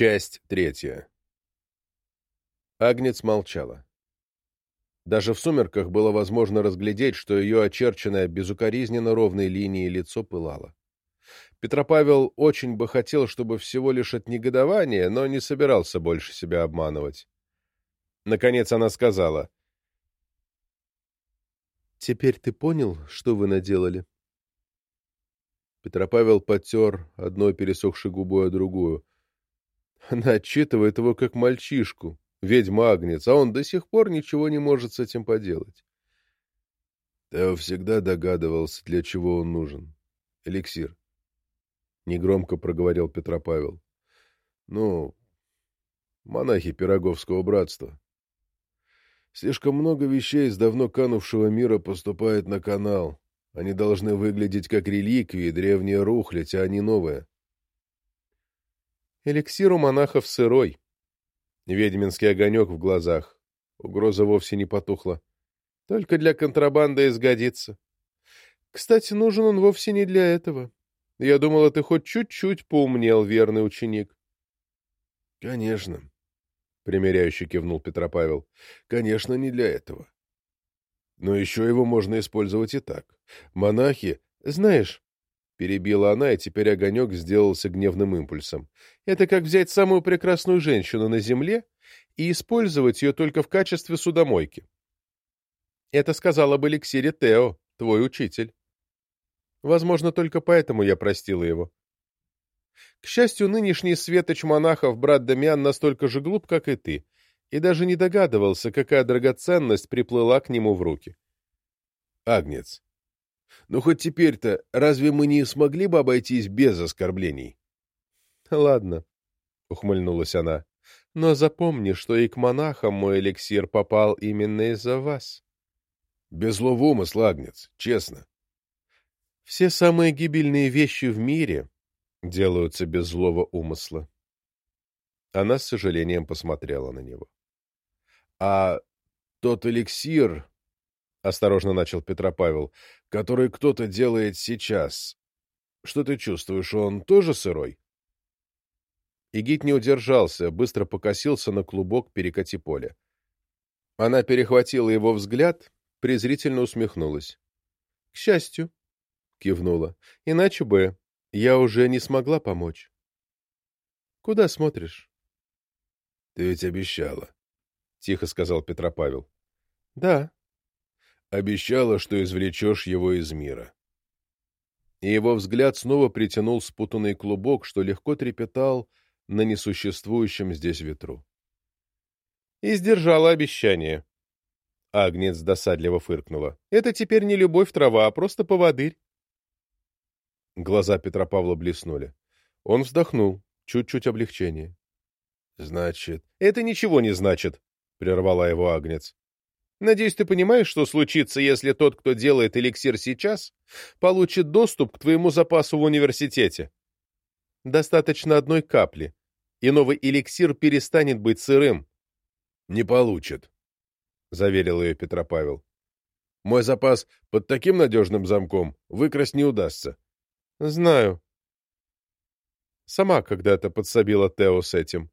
Часть третья. Агнец молчала. Даже в сумерках было возможно разглядеть, что ее очерченное безукоризненно ровной линией лицо пылало. Петропавел очень бы хотел, чтобы всего лишь от негодования, но не собирался больше себя обманывать. Наконец она сказала. «Теперь ты понял, что вы наделали?» Петропавел потер одной пересохшей губой о другую. Она отчитывает его как мальчишку, ведьма-агнец, а он до сих пор ничего не может с этим поделать. Тео всегда догадывался, для чего он нужен. Эликсир. Негромко проговорил Петропавел. Ну, монахи Пироговского братства. Слишком много вещей из давно канувшего мира поступает на канал. Они должны выглядеть как реликвии, древние рухлядь, а не новые. Эликсир у монахов сырой. Ведьминский огонек в глазах. Угроза вовсе не потухла. Только для контрабанды изгодится. Кстати, нужен он вовсе не для этого. Я думала, ты хоть чуть-чуть поумнел, верный ученик. — Конечно, — примиряюще кивнул Петропавел. — Конечно, не для этого. Но еще его можно использовать и так. Монахи... Знаешь, Перебила она, и теперь огонек сделался гневным импульсом. Это как взять самую прекрасную женщину на земле и использовать ее только в качестве судомойки. Это сказала бы эликсире Тео, твой учитель. Возможно, только поэтому я простила его. К счастью, нынешний светоч монахов брат Дамиан настолько же глуп, как и ты, и даже не догадывался, какая драгоценность приплыла к нему в руки. Агнец, ну, хоть теперь-то разве мы не смогли бы обойтись без оскорблений? — Ладно, — ухмыльнулась она, — но запомни, что и к монахам мой эликсир попал именно из-за вас. — Без злого умысла, Агнец, честно. — Все самые гибельные вещи в мире делаются без злого умысла. Она с сожалением посмотрела на него. — А тот эликсир, — осторожно начал Петропавел, — который кто-то делает сейчас. Что ты чувствуешь, он тоже сырой? Игит не удержался, быстро покосился на клубок перекати поля. Она перехватила его взгляд, презрительно усмехнулась. — К счастью, — кивнула, — иначе бы я уже не смогла помочь. — Куда смотришь? — Ты ведь обещала, — тихо сказал Петропавел. — Да, Обещала, что извлечешь его из мира. И его взгляд снова притянул спутанный клубок, что легко трепетал на несуществующем здесь ветру. И сдержала обещание. Агнец досадливо фыркнула. Это теперь не любовь трава, а просто поводырь. Глаза Петра Павла блеснули. Он вздохнул. Чуть-чуть облегчение. — Значит... — Это ничего не значит, — прервала его Агнец. Надеюсь, ты понимаешь, что случится, если тот, кто делает эликсир сейчас, получит доступ к твоему запасу в университете. Достаточно одной капли, и новый эликсир перестанет быть сырым. — Не получит, — заверил ее Петропавел. — Мой запас под таким надежным замком выкрасть не удастся. — Знаю. Сама когда-то подсобила Тео с этим.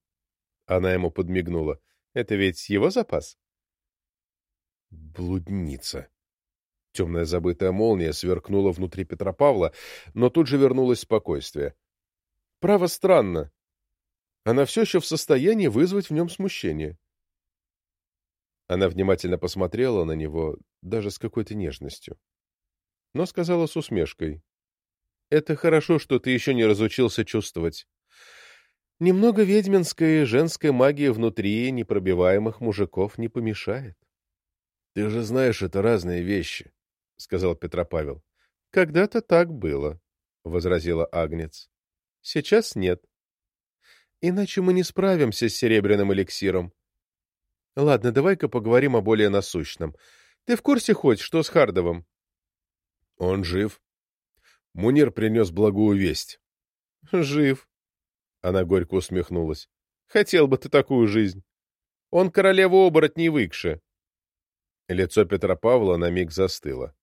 Она ему подмигнула. — Это ведь его запас? Блудница. Темная забытая молния сверкнула внутри Петропавла, но тут же вернулось спокойствие. Право странно. Она все еще в состоянии вызвать в нем смущение. Она внимательно посмотрела на него, даже с какой-то нежностью. Но сказала с усмешкой. — Это хорошо, что ты еще не разучился чувствовать. Немного ведьминской женской магии внутри непробиваемых мужиков не помешает. Ты же знаешь, это разные вещи, — сказал Петропавел. — Когда-то так было, — возразила Агнец. — Сейчас нет. Иначе мы не справимся с серебряным эликсиром. Ладно, давай-ка поговорим о более насущном. Ты в курсе хоть, что с Хардовым? — Он жив. Мунир принес благую весть. — Жив. Она горько усмехнулась. — Хотел бы ты такую жизнь. Он королеву оборотней выкше. Лицо Петра Павла на миг застыло.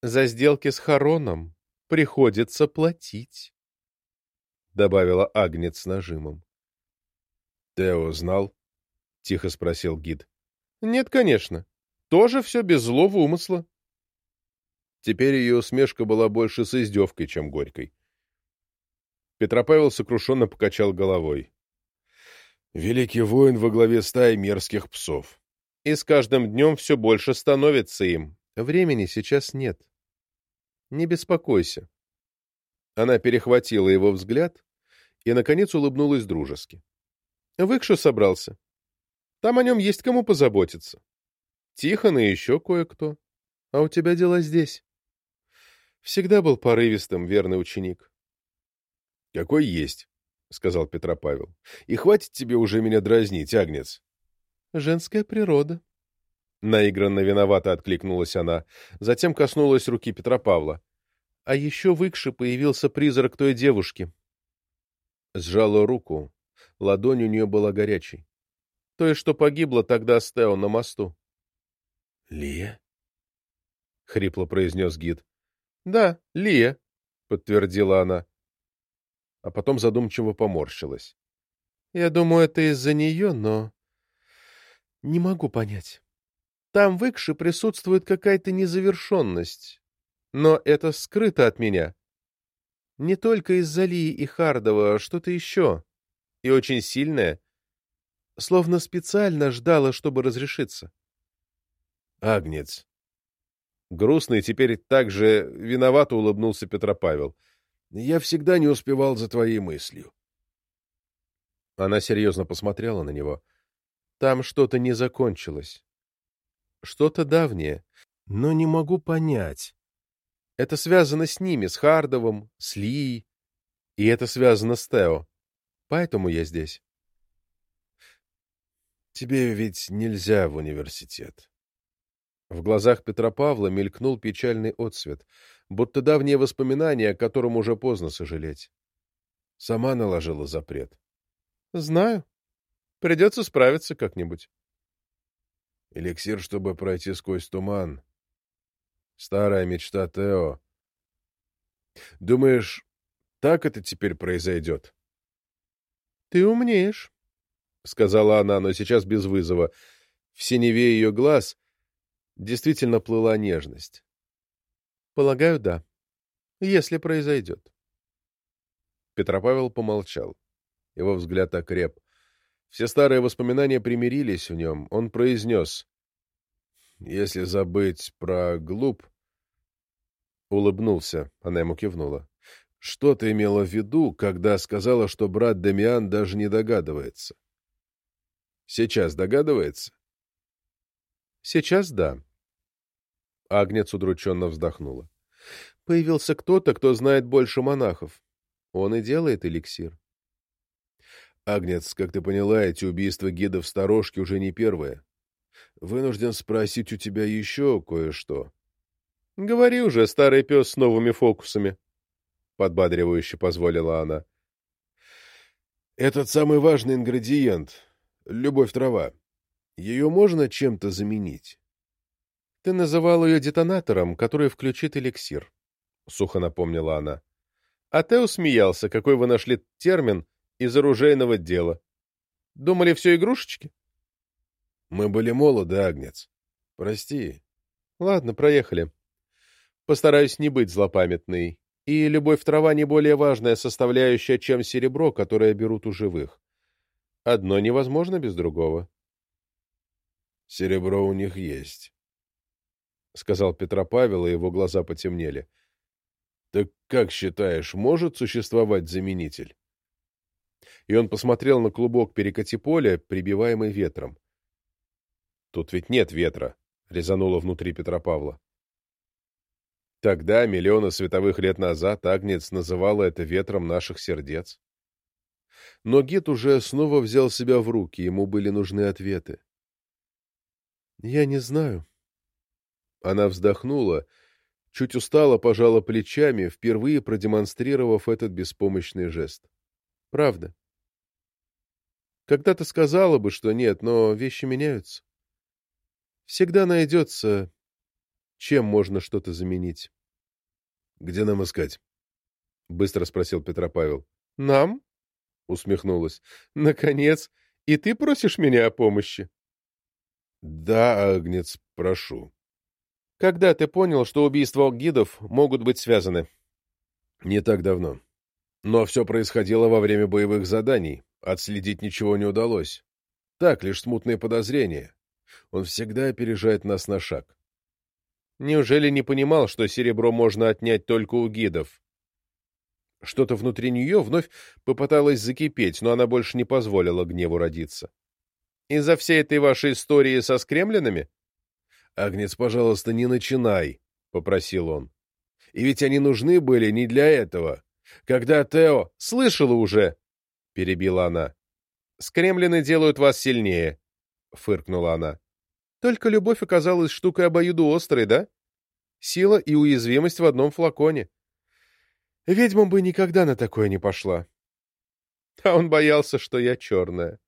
«За сделки с Хароном приходится платить», — добавила Агнец с нажимом. — Тео знал? — тихо спросил гид. — Нет, конечно. Тоже все без злого умысла. Теперь ее усмешка была больше с издевкой, чем горькой. Петропавел сокрушенно покачал головой. Великий воин во главе стаи мерзких псов. И с каждым днем все больше становится им. Времени сейчас нет. Не беспокойся. Она перехватила его взгляд и, наконец, улыбнулась дружески. Выкшу собрался. Там о нем есть кому позаботиться. Тихон и еще кое-кто. А у тебя дела здесь. Всегда был порывистым, верный ученик. — Какой есть, — сказал Петропавел. — И хватит тебе уже меня дразнить, Агнец. — Женская природа. Наигранно виновато откликнулась она, затем коснулась руки Петропавла. А еще в Икше появился призрак той девушки. Сжала руку. Ладонь у нее была горячей. Той, что погибла тогда с Тео на мосту. — Лия? — хрипло произнес гид. — Да, Лия, — подтвердила она. А потом задумчиво поморщилась. — Я думаю, это из-за нее, но... Не могу понять. Там в Икше присутствует какая-то незавершенность. Но это скрыто от меня. Не только из-за Лии и Хардова, а что-то еще. И очень сильное. Словно специально ждала, чтобы разрешиться. Агнец, Грустный теперь также виновато улыбнулся Петропавел. «Я всегда не успевал за твоей мыслью». Она серьезно посмотрела на него. «Там что-то не закончилось. Что-то давнее. Но не могу понять. Это связано с ними, с Хардовым, с Лией. И это связано с Тео. Поэтому я здесь». «Тебе ведь нельзя в университет», в глазах Петропавла мелькнул печальный отсвет, будто давнее воспоминание, о котором уже поздно сожалеть. Сама наложила запрет. — Знаю. Придется справиться как-нибудь. Эликсир, чтобы пройти сквозь туман. Старая мечта Тео. Думаешь, так это теперь произойдет? — Ты умнеешь, — сказала она, но сейчас без вызова. В синеве ее глаз действительно плыла нежность. Полагаю, да. Если произойдет. Петропавел помолчал. Его взгляд окреп. Все старые воспоминания примирились в нем. Он произнес. «Если забыть про глуп...» Улыбнулся. Она ему кивнула. «Что ты имела в виду, когда сказала, что брат Дамиан даже не догадывается?» «Сейчас догадывается?» «Сейчас да», Агнец удрученно вздохнула. Появился кто-то, кто знает больше монахов. Он и делает эликсир. Агнец, как ты поняла, эти убийства гидов сторожки уже не первые. Вынужден спросить у тебя еще кое-что. — Говори уже, старый пес с новыми фокусами, — подбадривающе позволила она. — Этот самый важный ингредиент — любовь-трава. Ее можно чем-то заменить? Ты называл ее детонатором, который включит эликсир, — сухо напомнила она. А Тео смеялся, какой вы нашли термин из оружейного дела. Думали, все игрушечки? Мы были молоды, Агнец. Прости. Ладно, проехали. Постараюсь не быть злопамятной. И любовь трава не более важная составляющая, чем серебро, которое берут у живых. Одно невозможно без другого. Серебро у них есть. — сказал Петропавел, и его глаза потемнели. — Так как считаешь, может существовать заменитель? И он посмотрел на клубок перекати поля, прибиваемый ветром. — Тут ведь нет ветра, — резануло внутри Петропавла. Тогда, миллионы световых лет назад, Агнец называла это ветром наших сердец. Но Гит уже снова взял себя в руки, ему были нужны ответы. — Я не знаю, она вздохнула, чуть устало пожала плечами, впервые продемонстрировав этот беспомощный жест. Правда. Когда-то сказала бы, что нет, но вещи меняются. Всегда найдется, чем можно что-то заменить. — Где нам искать? — быстро спросил Петропавел. — Нам? — усмехнулась. — Наконец! И ты просишь меня о помощи? Да, Агнец, прошу. Когда ты понял, что убийства гидов могут быть связаны? Не так давно. Но все происходило во время боевых заданий. Отследить ничего не удалось. Так, лишь смутные подозрения. Он всегда опережает нас на шаг. Неужели не понимал, что серебро можно отнять только у гидов? Что-то внутри нее вновь попыталось закипеть, но она больше не позволила гневу родиться. Из-за всей этой вашей истории со скремлинами? Агнец, пожалуйста, не начинай, — попросил он. И ведь они нужны были не для этого. Когда Тео... Слышала уже, — перебила она. Скремлины делают вас сильнее, — фыркнула она. Только любовь оказалась штукой обоюдоострой, да? Сила и уязвимость в одном флаконе. Ведьма бы никогда на такое не пошла. А он боялся, что я черная.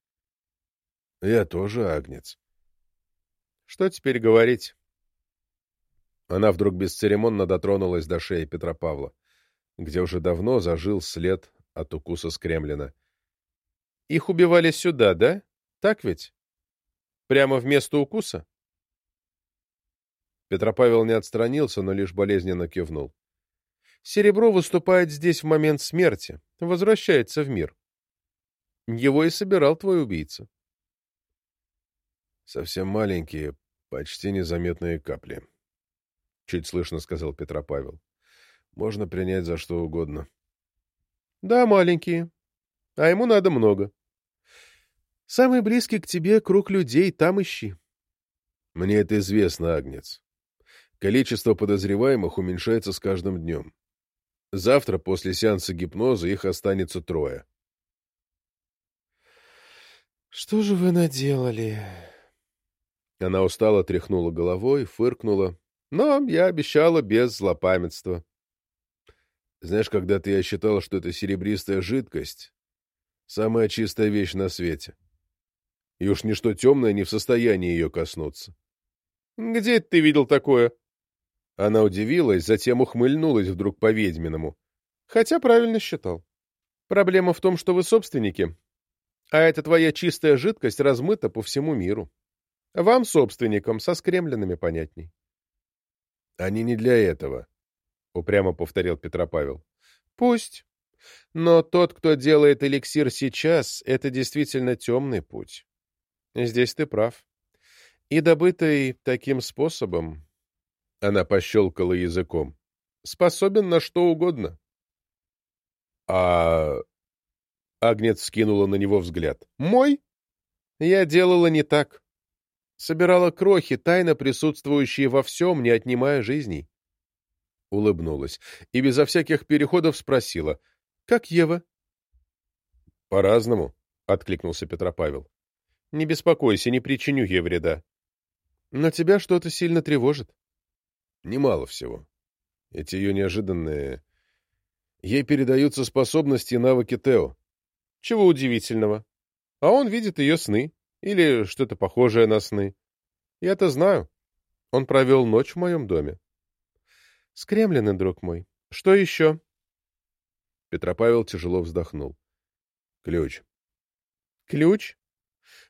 Я тоже агнец. Что теперь говорить? Она вдруг бесцеремонно дотронулась до шеи Петра Павла, где уже давно зажил след от укуса скремлина. Их убивали сюда, да? Так ведь? Прямо вместо укуса? Петропавел не отстранился, но лишь болезненно кивнул. Серебро выступает здесь в момент смерти, возвращается в мир. Его и собирал твой убийца. Совсем маленькие, почти незаметные капли. Чуть слышно сказал Петропавел. Можно принять за что угодно. Да, маленькие. А ему надо много. Самый близкий к тебе круг людей там ищи. Мне это известно, Агнец. Количество подозреваемых уменьшается с каждым днем. Завтра, после сеанса гипноза, их останется трое. «Что же вы наделали?» Она устало тряхнула головой, фыркнула. «Но я обещала без злопамятства». «Знаешь, когда-то я считал, что это серебристая жидкость — самая чистая вещь на свете и уж ничто темное не в состоянии ее коснуться. «Где ты видел такое?» Она удивилась, затем ухмыльнулась вдруг по-ведьминому. «Хотя правильно считал. Проблема в том, что вы собственники, а эта твоя чистая жидкость размыта по всему миру. Вам, собственникам, со скремленными понятней». «Они не для этого», — упрямо повторил Петропавел. «Пусть. Но тот, кто делает эликсир сейчас, это действительно темный путь. Здесь ты прав. И добытый таким способом, она пощелкала языком, способен на что угодно. А... Агнец скинула на него взгляд. Мой? Я делала не так. Собирала крохи, тайно присутствующие во всем, не отнимая жизней. Улыбнулась и безо всяких переходов спросила. «Как Ева?» «По-разному», — откликнулся Петропавел. Не беспокойся, не причиню ей вреда. Но тебя что-то сильно тревожит. Немало всего. Эти ее неожиданные... Ей передаются способности и навыки Тео. Чего удивительного. А он видит ее сны. Или что-то похожее на сны. Я-то знаю. Он провел ночь в моем доме. Скремлены, друг мой. Что еще? Петропавел тяжело вздохнул. Ключ. Ключ?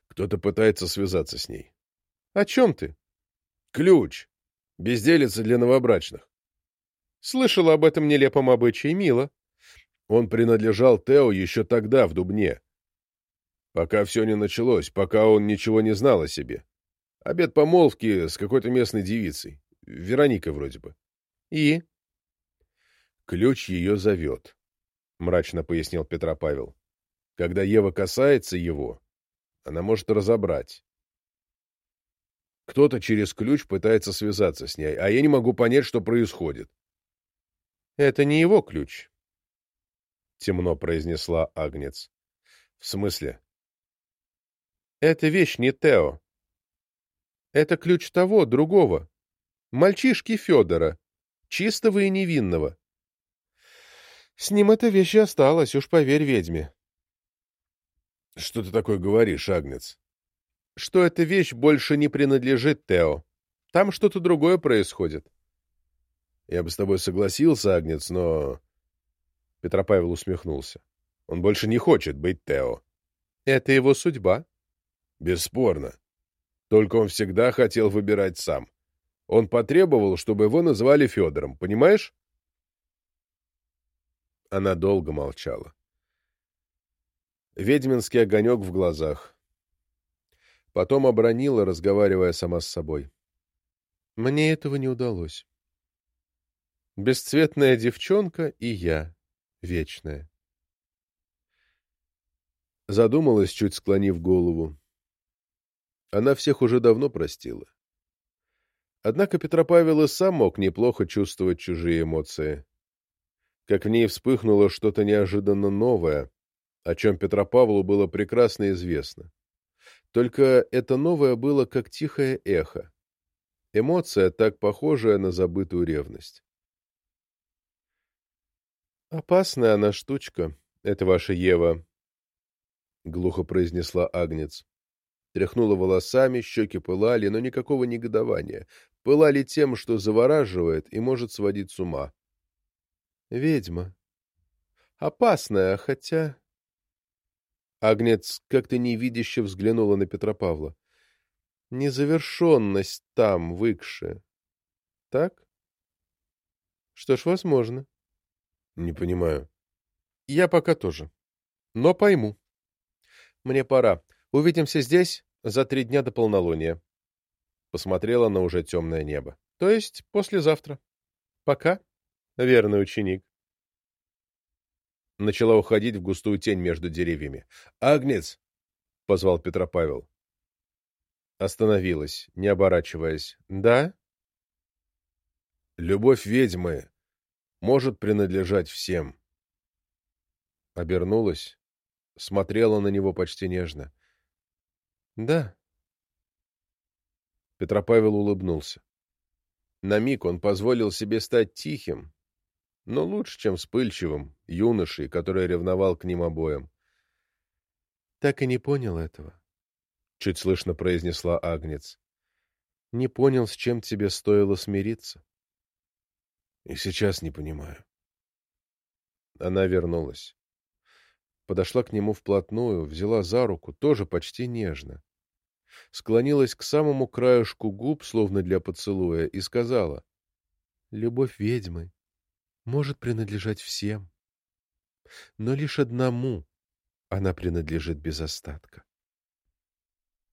Кто-то пытается связаться с ней. — О чем ты? — Ключ. Безделица для новобрачных. — Слышала об этом нелепом обычае, мило. Он принадлежал Тео еще тогда, в Дубне. Пока все не началось, пока он ничего не знал о себе. Обед помолвки с какой-то местной девицей. Вероникой вроде бы. — И? — Ключ ее зовет, — мрачно пояснил Петропавел. Когда Ева касается его, она может разобрать. Кто-то через ключ пытается связаться с ней, а я не могу понять, что происходит. — Это не его ключ, — темно произнесла Агнец. — В смысле? — Это вещь не Тео. Это ключ того, другого. Мальчишки Федора, чистого и невинного. С ним эта вещь и осталась, уж поверь ведьме. — Что ты такое говоришь, Агнец? — Что эта вещь больше не принадлежит Тео. Там что-то другое происходит. — Я бы с тобой согласился, Агнец, но... Петропавел усмехнулся. Он больше не хочет быть Тео. — Это его судьба. Бесспорно. Только он всегда хотел выбирать сам. Он потребовал, чтобы его назвали Федором, понимаешь? Она долго молчала. Ведьминский огонек в глазах. Потом обронила, разговаривая сама с собой. Мне этого не удалось. Бесцветная девчонка и я, вечная. Задумалась, чуть склонив голову. Она всех уже давно простила. Однако Петропавел и сам мог неплохо чувствовать чужие эмоции. Как в ней вспыхнуло что-то неожиданно новое, о чем Петропавлу было прекрасно известно. Только это новое было как тихое эхо. Эмоция, так похожая на забытую ревность. «Опасная она штучка, это ваша Ева», — глухо произнесла Агнец. Тряхнула волосами, щеки пылали, но никакого негодования. Пылали тем, что завораживает и может сводить с ума. «Ведьма. Опасная, хотя...» Агнец как-то невидяще взглянула на Петропавла. Незавершенность там, выкше. Так? Что ж, возможно. Не понимаю. Я пока тоже. Но пойму. Мне пора. Увидимся здесь за три дня до полнолуния. Посмотрела на уже темное небо. То есть послезавтра. Пока, верный ученик начала уходить в густую тень между деревьями. «Агнец!» — позвал Петропавел. Остановилась, не оборачиваясь. «Да?» «Любовь ведьмы может принадлежать всем». Обернулась, смотрела на него почти нежно. «Да». Петропавел улыбнулся. На миг он позволил себе стать тихим, но лучше, чем вспыльчивым, юношей, который ревновал к ним обоим. «Так и не понял этого», — чуть слышно произнесла Агнец. «Не понял, с чем тебе стоило смириться». «И сейчас не понимаю». Она вернулась. Подошла к нему вплотную, взяла за руку, тоже почти нежно. Склонилась к самому краешку губ, словно для поцелуя, и сказала, «Любовь ведьмы может принадлежать всем, но лишь одному она принадлежит без остатка.